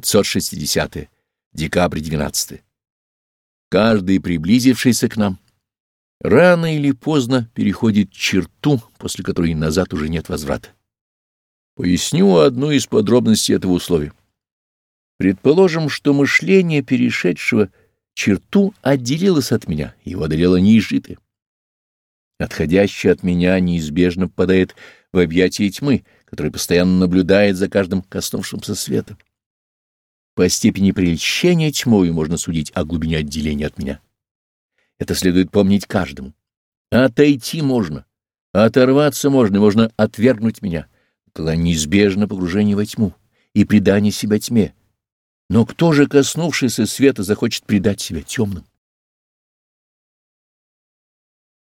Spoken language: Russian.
560. Декабрь 12. Каждый, приблизившийся к нам, рано или поздно переходит черту, после которой назад уже нет возврата. Поясню одну из подробностей этого условия. Предположим, что мышление перешедшего черту отделилось от меня, его одолело неизжитое. Отходящее от меня неизбежно попадает в объятия тьмы, которая постоянно наблюдает за каждым коснувшимся света. По степени прельщения тьмою можно судить о глубине отделения от меня. Это следует помнить каждому. Отойти можно, оторваться можно, можно отвергнуть меня, когда неизбежно погружение во тьму и предание себя тьме. Но кто же, коснувшийся света, захочет предать себя темным?